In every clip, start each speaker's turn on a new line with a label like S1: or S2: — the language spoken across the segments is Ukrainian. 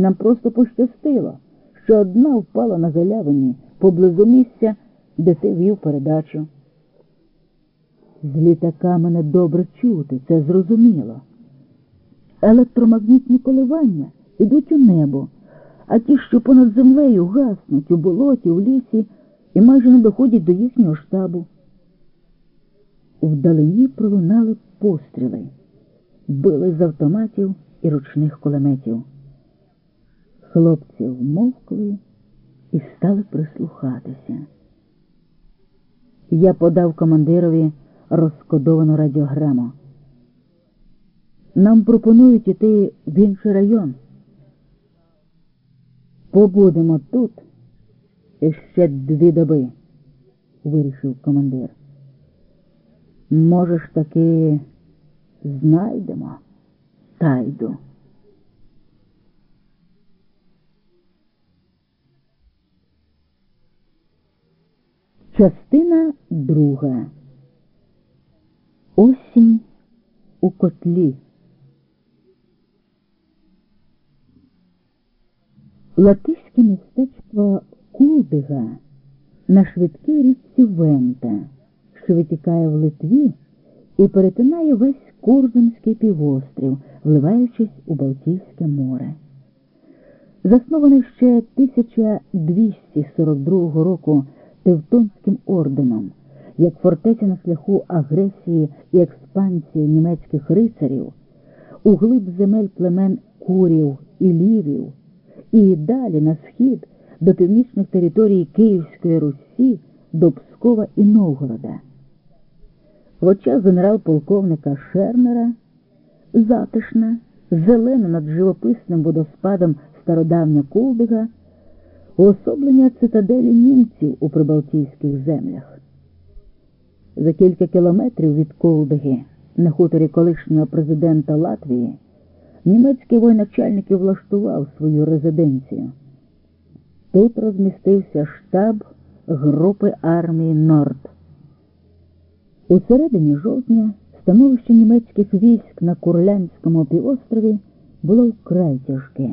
S1: нам просто пощастило, що одна впала на галявині поблизу місця, де ти вів передачу. З літака мене добре чути, це зрозуміло. Електромагнітні коливання йдуть у небо, а ті, що понад землею гаснуть у болоті, у лісі і майже не доходять до їхнього штабу. Вдалині пролунали постріли, били з автоматів і ручних кулеметів. Хлопці вмовкли і стали прислухатися. Я подав командирові розкодовану радіограму. Нам пропонують іти в інший район. Побудемо тут іще дві доби, вирішив командир. Може ж таки знайдемо тайду. Частина друга. Осінь у котлі. Латиське містечко Кулдига на швидкій річці Вента, що витікає в Литві і перетинає весь Курзамський півострів, вливаючись у Балтійське море. Заснований ще 1242 року Тевтонським орденом, як фортеця на шляху агресії і експансії німецьких рицарів, у глиб земель племен курів і лівів, і далі на схід до північних територій Київської Русі, до Пскова і Новгорода. В очах генерал-полковника Шернера затишна, зелена над живописним водоспадом стародавня Кулдига, уособлення цитаделі німців у прибалтійських землях. За кілька кілометрів від Кулдиги, на хуторі колишнього президента Латвії, німецький воєначальник влаштував свою резиденцію. Тут розмістився штаб групи армії Норд. У середині жовтня становище німецьких військ на Курлянському півострові було вкрай тяжке.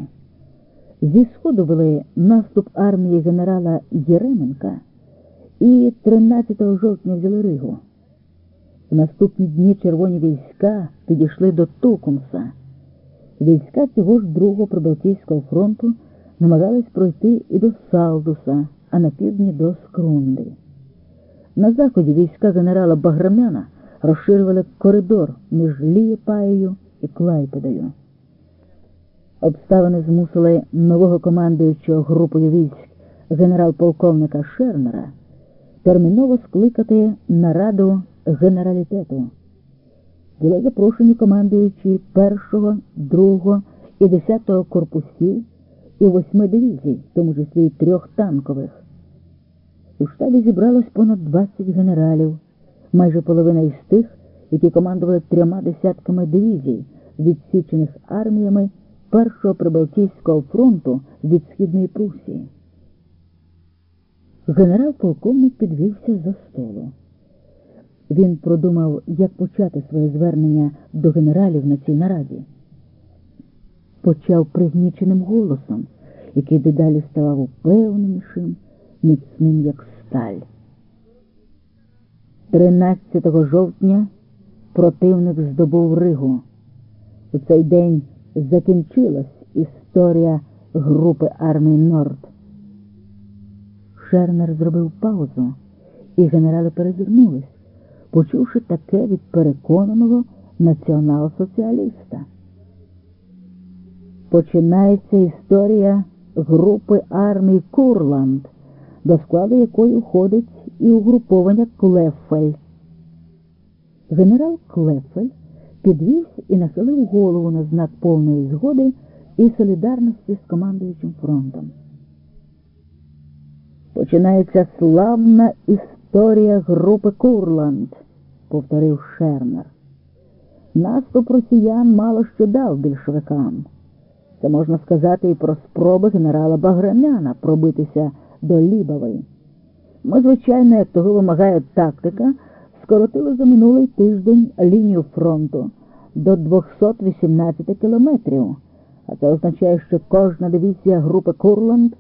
S1: Зі сходу вели наступ армії генерала Єременка і 13 жовтня взяли Ригу. В наступні дні червоні війська підійшли до Тукумса. Війська цього ж другого Прибалтійського фронту намагались пройти і до Салдуса, а на півдні до Скрунди. На заході війська генерала Баграмяна розширювали коридор між Лієпаєю і Клайпедою. Обставини змусили нового командуючого групою військ генерал-полковника Шернера терміново скликати нараду генералітету. Були запрошені командуючі першого, другого і десятого корпусів і восьми дивізій, в тому числі й трьох танкових. У штабі зібралось понад 20 генералів, майже половина із тих, які командували трьома десятками дивізій, відсічених арміями Першого Прибалтійського фронту від Східної Прусії. Генерал-полковник підвівся за столу. Він продумав, як почати своє звернення до генералів на цій нараді. Почав пригніченим голосом, який дедалі ставав упевненішим, міцним, як сталь. 13 жовтня противник здобув Ригу. У цей день закінчилась історія групи армії Норд. Шернер зробив паузу, і генерали перезирнулись, почувши таке від переконаного націонал-соціаліста. Починається історія групи армії Курланд, до складу якої входить і угруповання Клефель. Генерал Клефель підвівся і нахилив голову на знак повної згоди і солідарності з командуючим фронтом. Починається славна історія групи Курланд, повторив Шернер. Наступ росіян мало що дав більшовикам. Це можна сказати і про спроби генерала Баграмяна пробитися до Лібової. Ми, звичайно, як того вимагає тактика, скоротили за минулий тиждень лінію фронту до 218 кілометрів, А це означає, що кожна дивізія групи Курланд